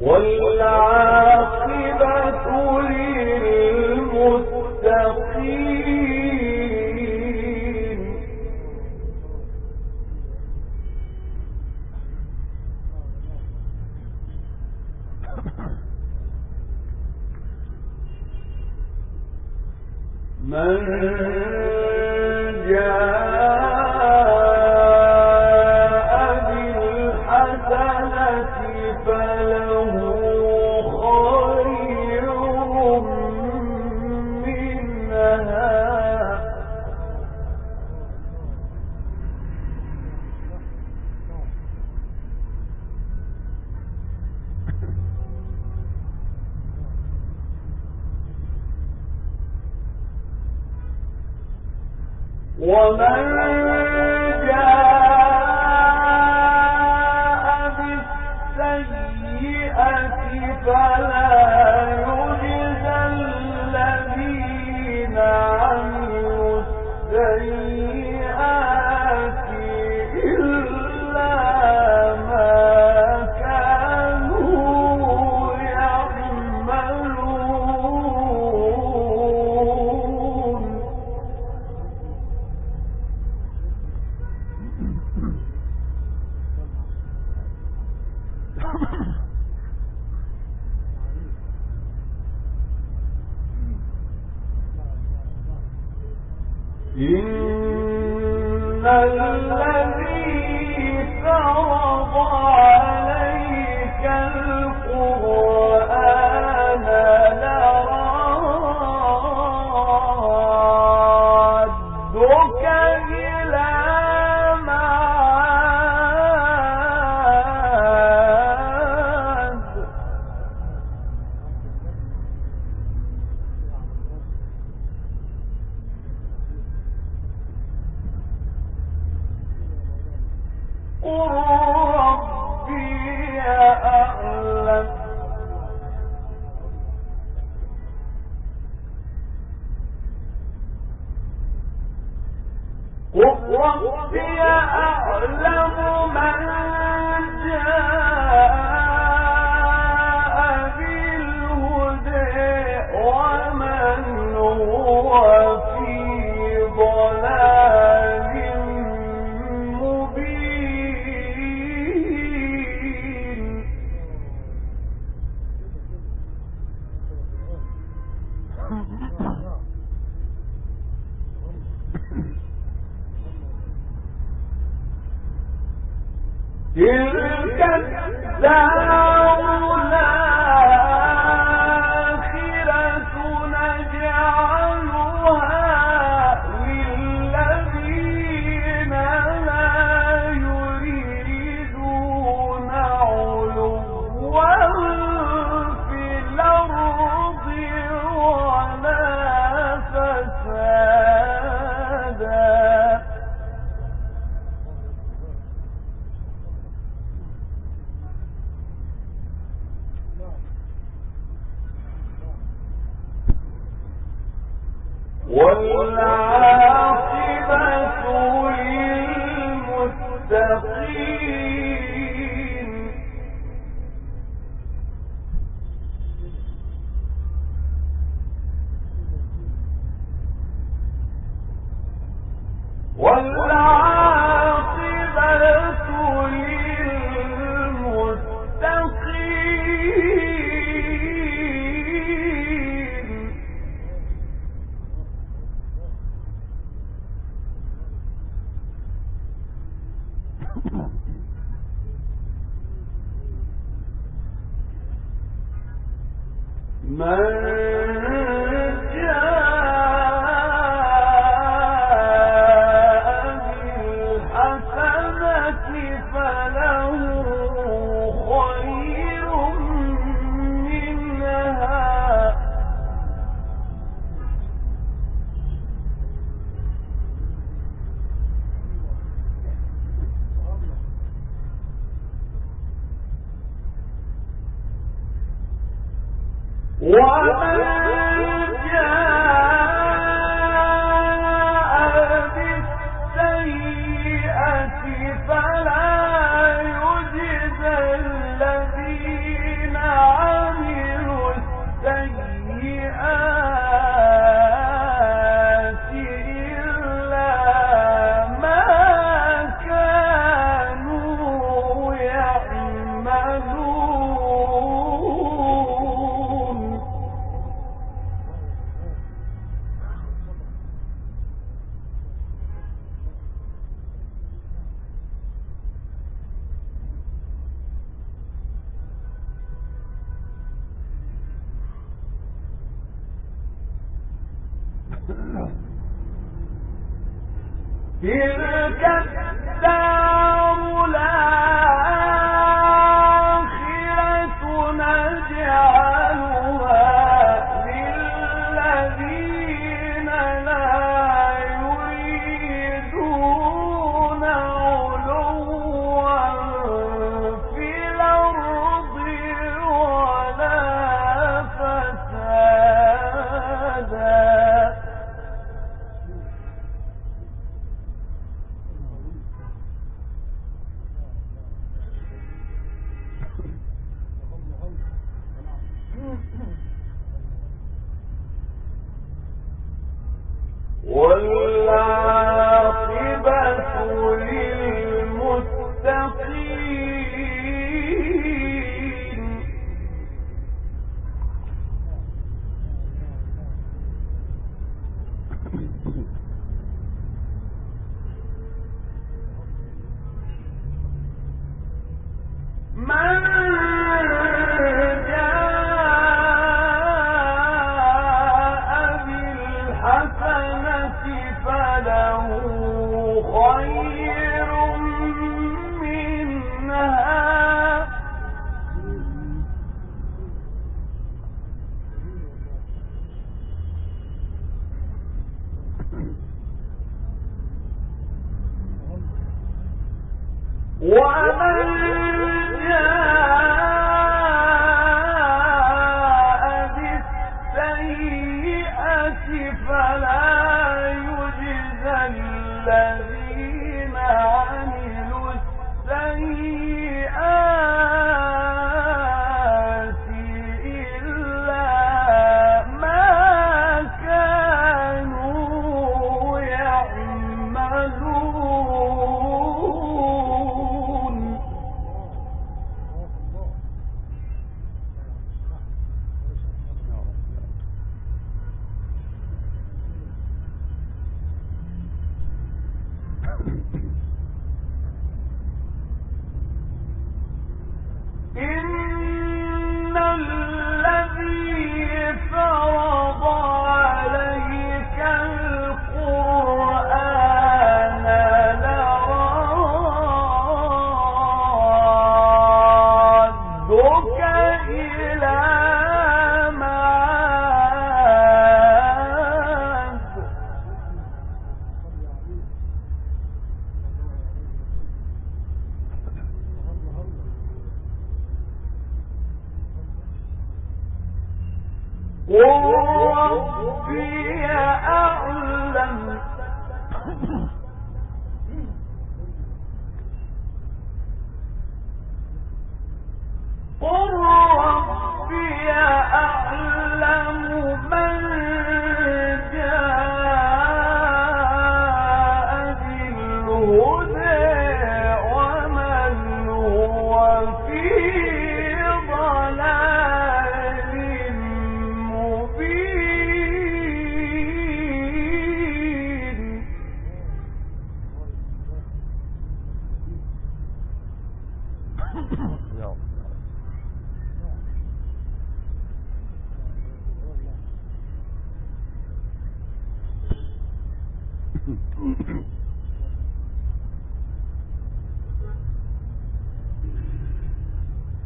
والعاقبة للمتقين God. میں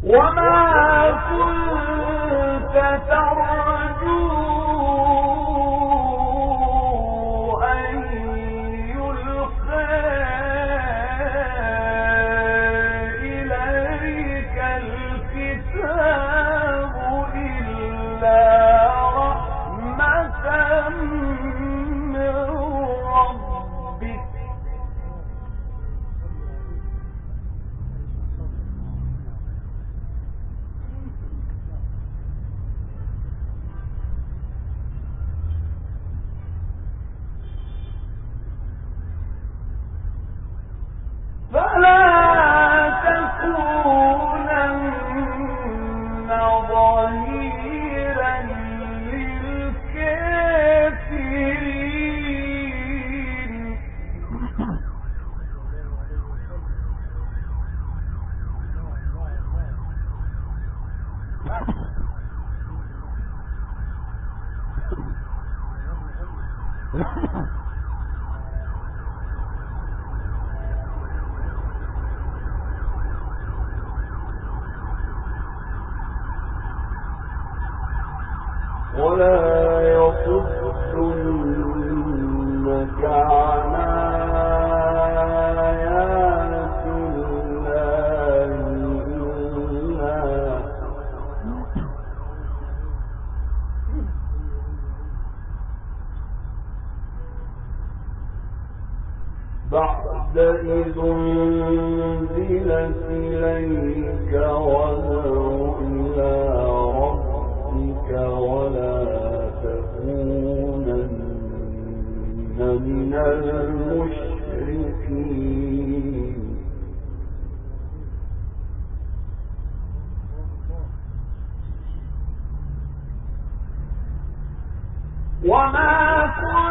وما كنت ترجو وما ولا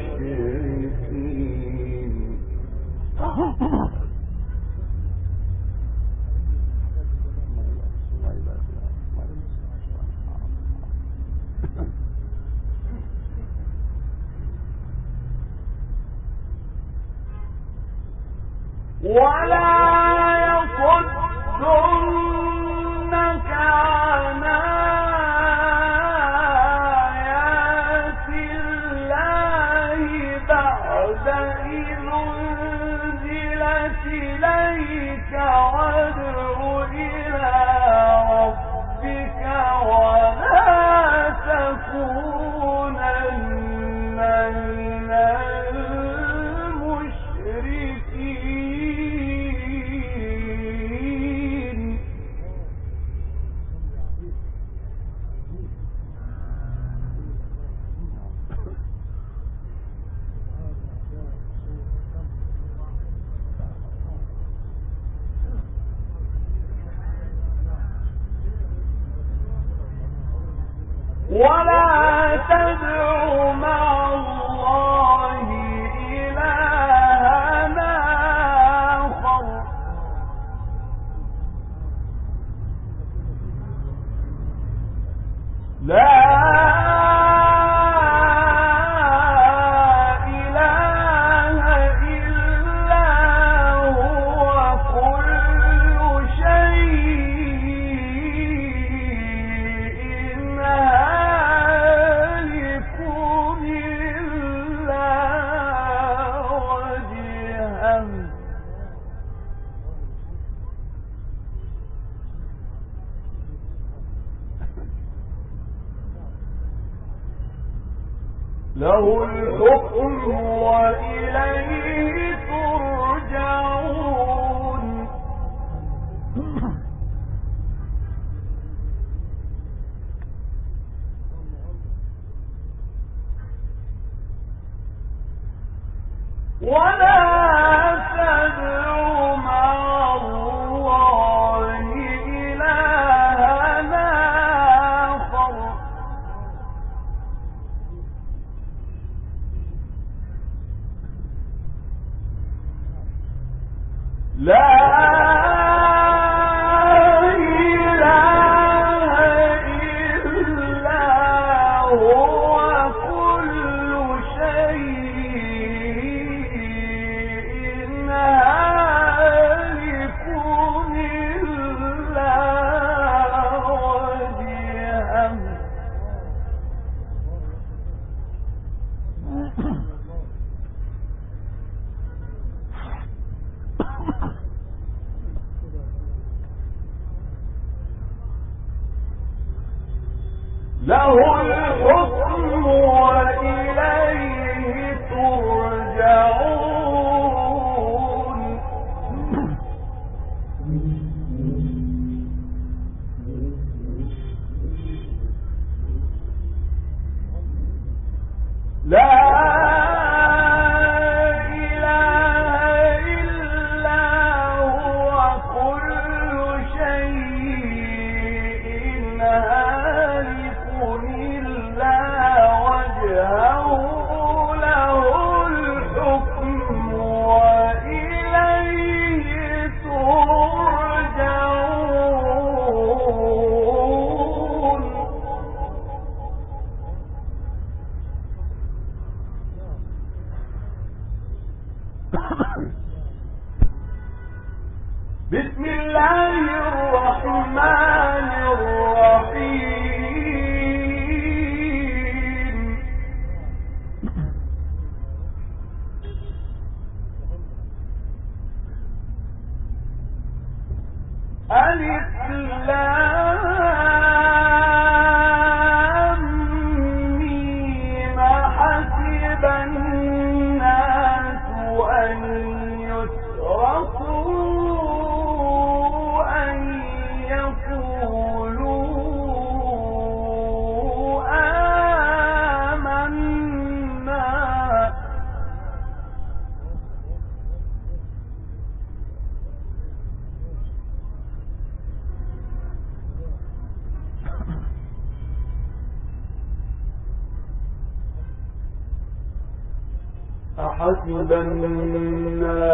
أحسب الناس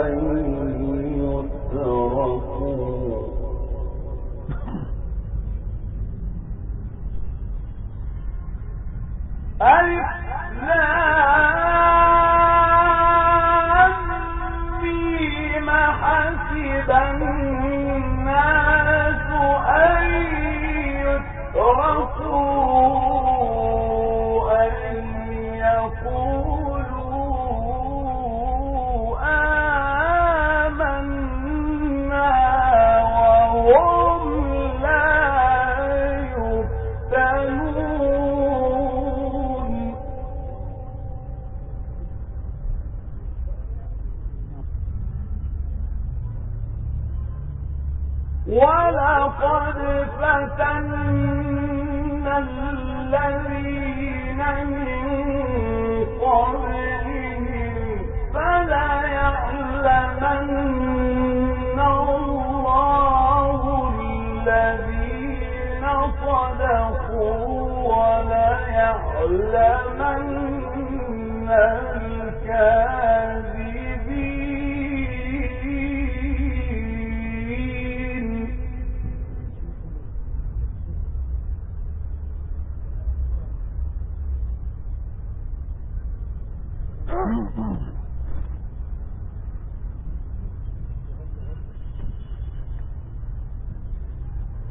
أن يتركوا. ولقد فتنا الذين من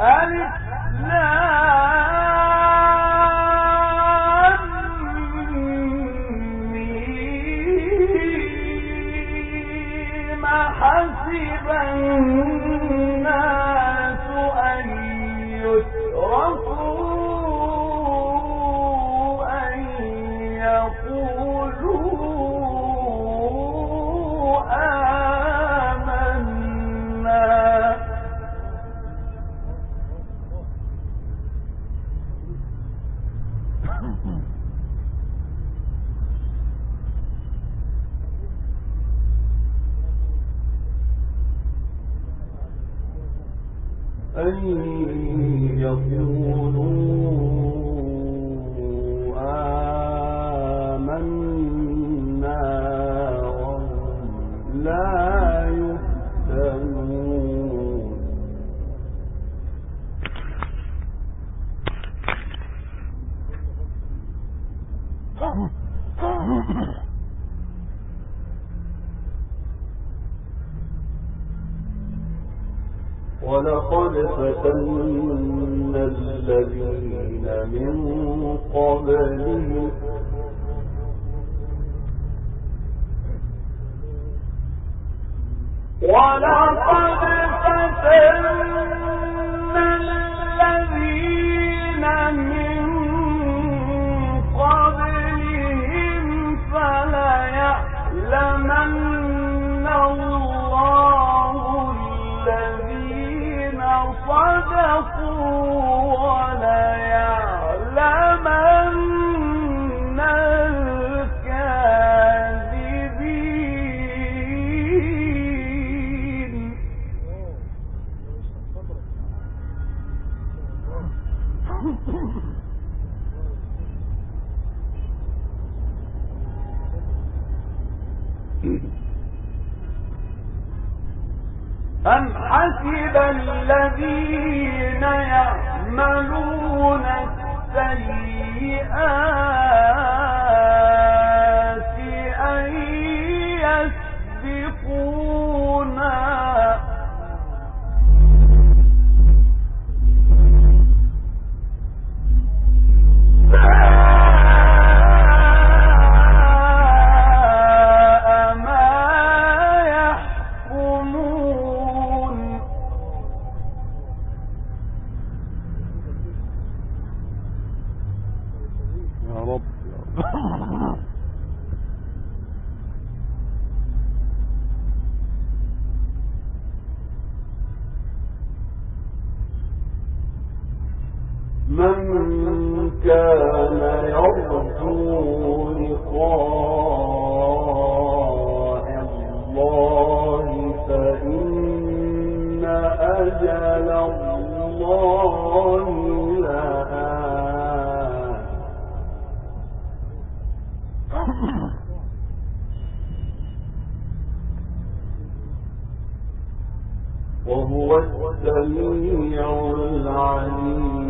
ألف ولقد فتنا كذب الذين يعملون السيئات. وهو السميع العليم.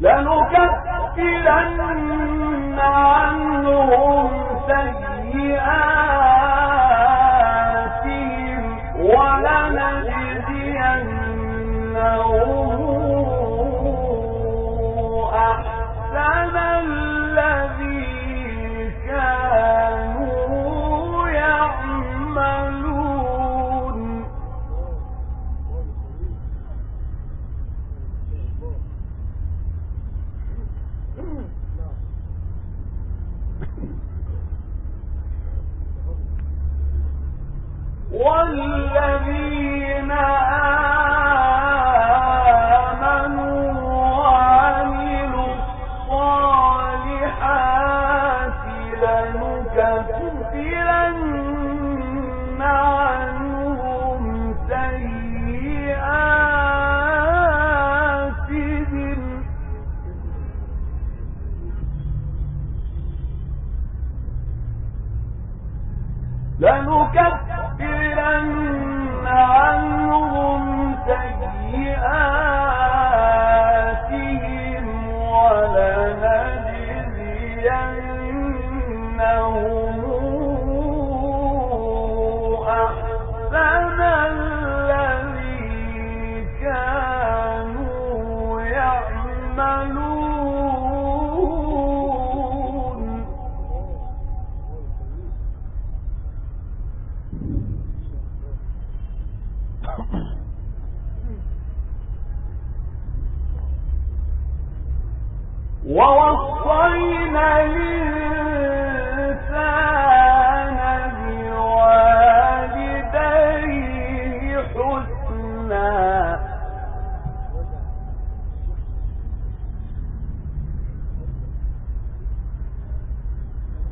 لنكفرن عنهم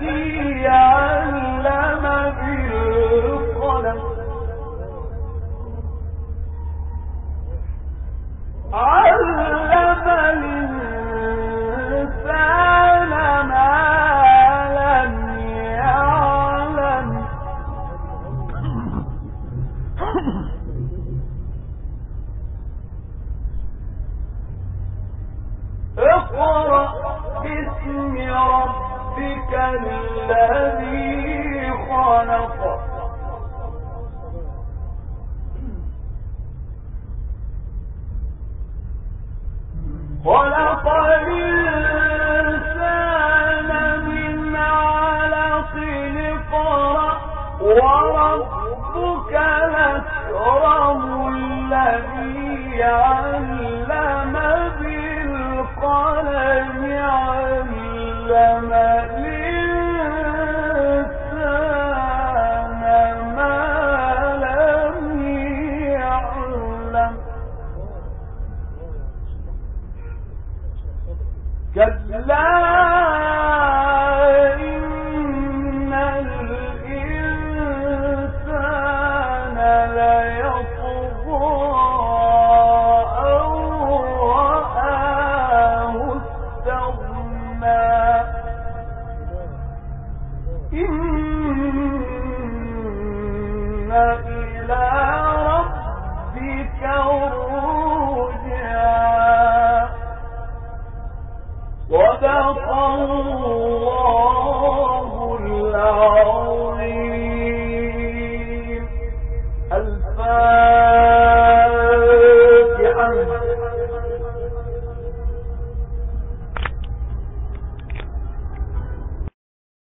الذي